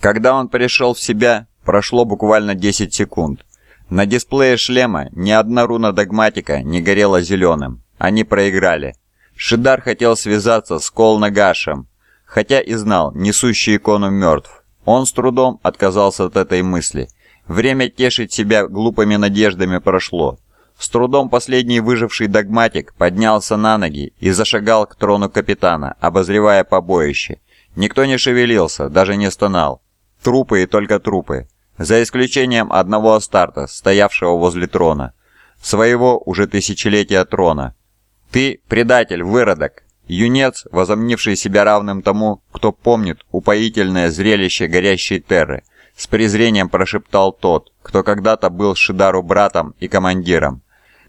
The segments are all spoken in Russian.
Когда он пришел в себя, прошло буквально 10 секунд. На дисплее шлема ни одна руна догматика не горела зеленым. Они проиграли. Шидар хотел связаться с Колнагашем, хотя и знал, несущий икону мертв. Он с трудом отказался от этой мысли. Время тешить себя глупыми надеждами прошло. С трудом последний выживший догматик поднялся на ноги и зашагал к трону капитана, обозревая побоище. Никто не шевелился, даже не стонал. Трупы и только трупы. За исключением одного Астарта, стоявшего возле трона. Своего уже тысячелетия трона. «Ты предатель, выродок!» Юнец, возомнивший себя равным тому, кто помнит упоительное зрелище горящей терры, с презрением прошептал тот, кто когда-то был Шидару братом и командиром.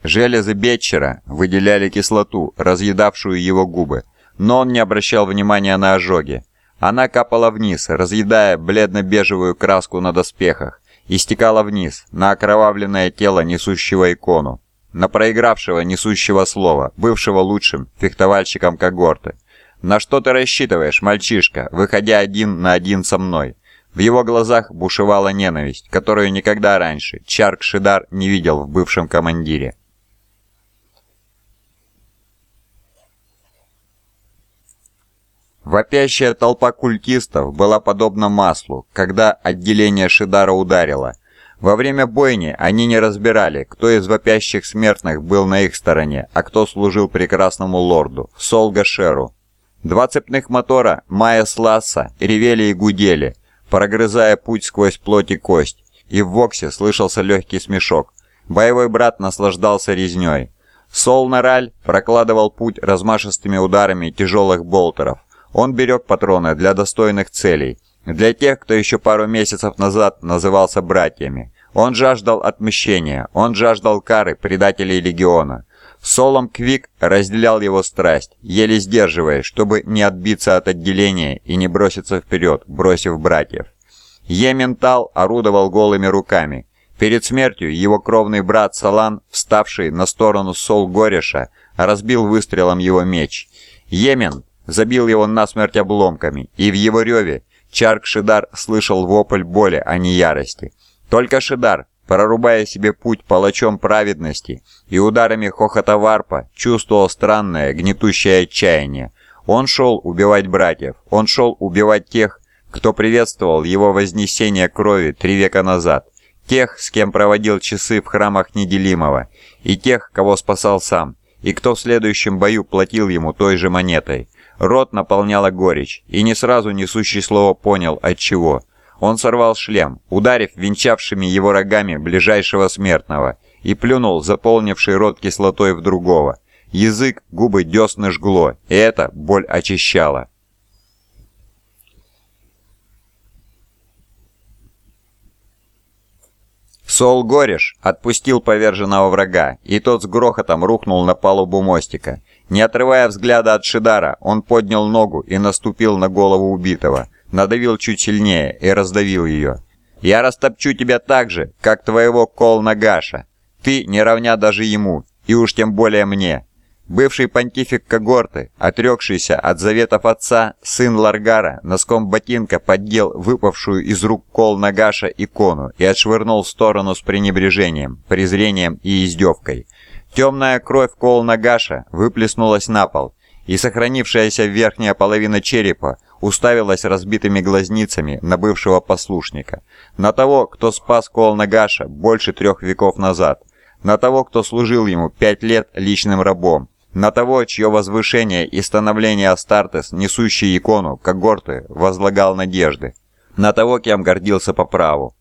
Железы Бетчера выделяли кислоту, разъедавшую его губы, но он не обращал внимания на ожоги. Она капала вниз, разъедая бледно-бежевую краску на доспехах, и стекала вниз, на окровавленное тело несущего икону, на проигравшего несущего слова, бывшего лучшим фехтовальщиком когорты. «На что ты рассчитываешь, мальчишка, выходя один на один со мной?» В его глазах бушевала ненависть, которую никогда раньше Чарк Шидар не видел в бывшем командире. Вопящая толпа культистов была подобна маслу, когда отделение Шидара ударило. Во время бойни они не разбирали, кто из вопящих смертных был на их стороне, а кто служил прекрасному лорду, Солга Шеру. Два цепных мотора Майя Сласса ревели и гудели, прогрызая путь сквозь плоть и кость, и в Воксе слышался легкий смешок. Боевой брат наслаждался резней. Сол Нараль прокладывал путь размашистыми ударами тяжелых болтеров, он берег патроны для достойных целей, для тех, кто еще пару месяцев назад назывался братьями. Он жаждал отмщения, он жаждал кары предателей Легиона. Солом Квик разделял его страсть, еле сдерживаясь, чтобы не отбиться от отделения и не броситься вперед, бросив братьев. Ементал орудовал голыми руками. Перед смертью его кровный брат Салан, вставший на сторону Сол Гореша, разбил выстрелом его меч. Йемен забил его насмерть обломками, и в его реве Чарк Шидар слышал вопль боли, а не ярости. Только Шидар, прорубая себе путь палачом праведности и ударами хохота варпа, чувствовал странное, гнетущее отчаяние. Он шел убивать братьев, он шел убивать тех, кто приветствовал его вознесение крови три века назад, тех, с кем проводил часы в храмах Неделимого, и тех, кого спасал сам, и кто в следующем бою платил ему той же монетой. Рот наполняла горечь, и не сразу несущий слово понял, от чего. Он сорвал шлем, ударив венчавшими его рогами ближайшего смертного, и плюнул заполнивший рот кислотой в другого. Язык, губы, десны жгло, и это боль очищала. Сол Гореш отпустил поверженного врага, и тот с грохотом рухнул на палубу мостика. Не отрывая взгляда от Шидара, он поднял ногу и наступил на голову убитого, надавил чуть сильнее и раздавил ее. «Я растопчу тебя так же, как твоего Кол Нагаша. Ты не равня даже ему, и уж тем более мне. Бывший понтифик когорты, отрекшийся от заветов отца, сын Ларгара, носком ботинка поддел выпавшую из рук Кол Нагаша икону и отшвырнул в сторону с пренебрежением, презрением и издевкой. Темная кровь Кол Нагаша выплеснулась на пол, и сохранившаяся верхняя половина черепа уставилась разбитыми глазницами на бывшего послушника, на того, кто спас Кол Нагаша больше трех веков назад, на того, кто служил ему пять лет личным рабом, на того, чье возвышение и становление Астартес, несущий икону, когорты, возлагал надежды, на того, кем гордился по праву.